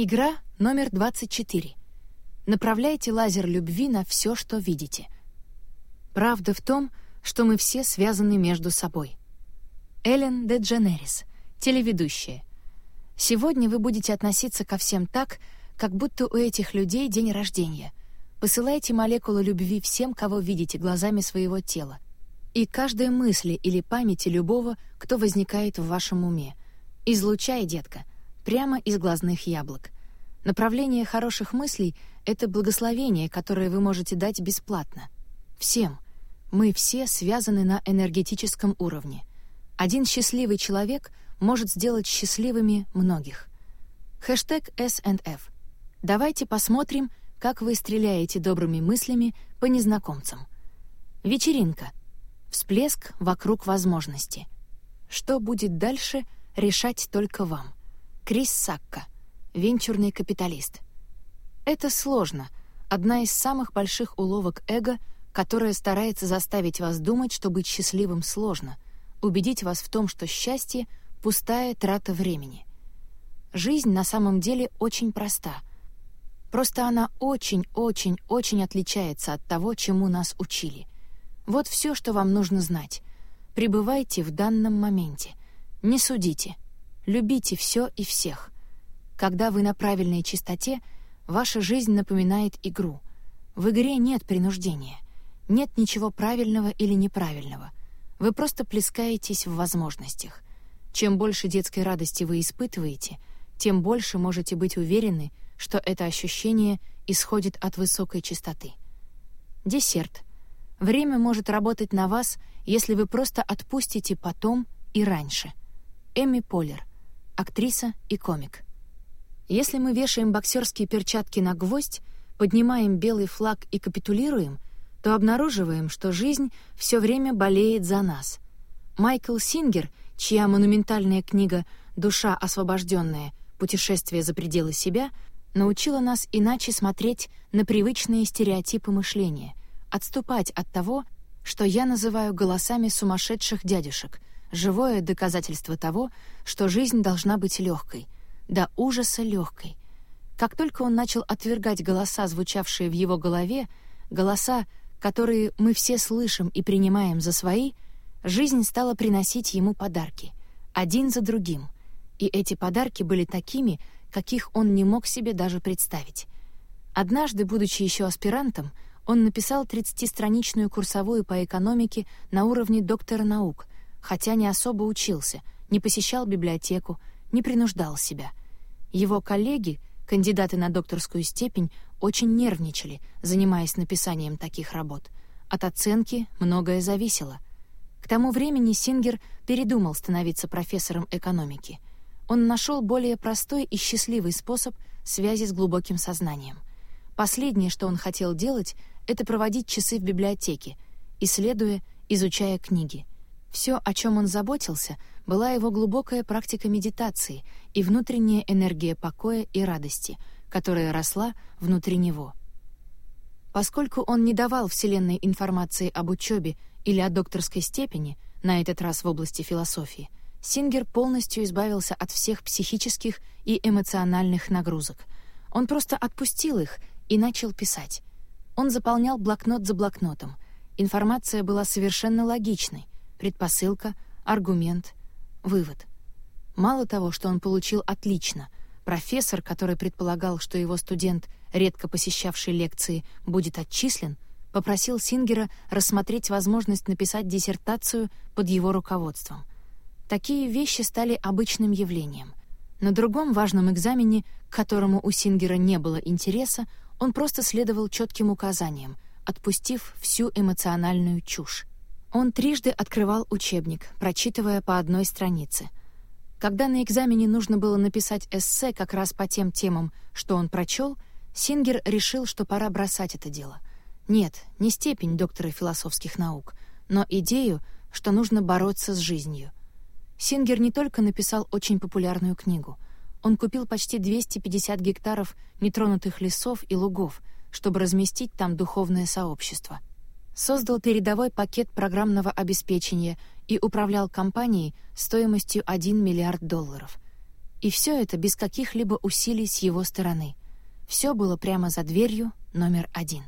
Игра номер 24. Направляйте лазер любви на все, что видите. Правда в том, что мы все связаны между собой. Эллен де Дженерис, телеведущая. Сегодня вы будете относиться ко всем так, как будто у этих людей день рождения. Посылайте молекулу любви всем, кого видите глазами своего тела. И каждой мысли или памяти любого, кто возникает в вашем уме. Излучай, детка, прямо из глазных яблок. Направление хороших мыслей — это благословение, которое вы можете дать бесплатно. Всем. Мы все связаны на энергетическом уровне. Один счастливый человек может сделать счастливыми многих. Хэштег S&F. Давайте посмотрим, как вы стреляете добрыми мыслями по незнакомцам. Вечеринка. Всплеск вокруг возможности. Что будет дальше, решать только вам. Крис Сакка, венчурный капиталист. Это сложно. Одна из самых больших уловок эго, которая старается заставить вас думать, что быть счастливым сложно, убедить вас в том, что счастье — пустая трата времени. Жизнь на самом деле очень проста. Просто она очень-очень-очень отличается от того, чему нас учили. Вот все, что вам нужно знать. Пребывайте в данном моменте. Не судите — Любите все и всех. Когда вы на правильной чистоте, ваша жизнь напоминает игру. В игре нет принуждения. Нет ничего правильного или неправильного. Вы просто плескаетесь в возможностях. Чем больше детской радости вы испытываете, тем больше можете быть уверены, что это ощущение исходит от высокой чистоты. Десерт. Время может работать на вас, если вы просто отпустите потом и раньше. Эми Полер актриса и комик. Если мы вешаем боксерские перчатки на гвоздь, поднимаем белый флаг и капитулируем, то обнаруживаем, что жизнь все время болеет за нас. Майкл Сингер, чья монументальная книга «Душа освобожденная. Путешествие за пределы себя» научила нас иначе смотреть на привычные стереотипы мышления, отступать от того, что я называю голосами сумасшедших дядюшек, живое доказательство того, что жизнь должна быть легкой, до ужаса легкой. Как только он начал отвергать голоса, звучавшие в его голове, голоса, которые мы все слышим и принимаем за свои, жизнь стала приносить ему подарки, один за другим. И эти подарки были такими, каких он не мог себе даже представить. Однажды, будучи еще аспирантом, он написал 30-страничную курсовую по экономике на уровне доктора наук — хотя не особо учился, не посещал библиотеку, не принуждал себя. Его коллеги, кандидаты на докторскую степень, очень нервничали, занимаясь написанием таких работ. От оценки многое зависело. К тому времени Сингер передумал становиться профессором экономики. Он нашел более простой и счастливый способ связи с глубоким сознанием. Последнее, что он хотел делать, это проводить часы в библиотеке, исследуя, изучая книги — все, о чем он заботился, была его глубокая практика медитации и внутренняя энергия покоя и радости, которая росла внутри него. Поскольку он не давал Вселенной информации об учебе или о докторской степени, на этот раз в области философии, Сингер полностью избавился от всех психических и эмоциональных нагрузок. Он просто отпустил их и начал писать. Он заполнял блокнот за блокнотом. Информация была совершенно логичной — предпосылка, аргумент, вывод. Мало того, что он получил отлично, профессор, который предполагал, что его студент, редко посещавший лекции, будет отчислен, попросил Сингера рассмотреть возможность написать диссертацию под его руководством. Такие вещи стали обычным явлением. На другом важном экзамене, к которому у Сингера не было интереса, он просто следовал четким указаниям, отпустив всю эмоциональную чушь. Он трижды открывал учебник, прочитывая по одной странице. Когда на экзамене нужно было написать эссе как раз по тем темам, что он прочел, Сингер решил, что пора бросать это дело. Нет, не степень доктора философских наук, но идею, что нужно бороться с жизнью. Сингер не только написал очень популярную книгу. Он купил почти 250 гектаров нетронутых лесов и лугов, чтобы разместить там духовное сообщество — создал передовой пакет программного обеспечения и управлял компанией стоимостью 1 миллиард долларов. И все это без каких-либо усилий с его стороны. Все было прямо за дверью номер один.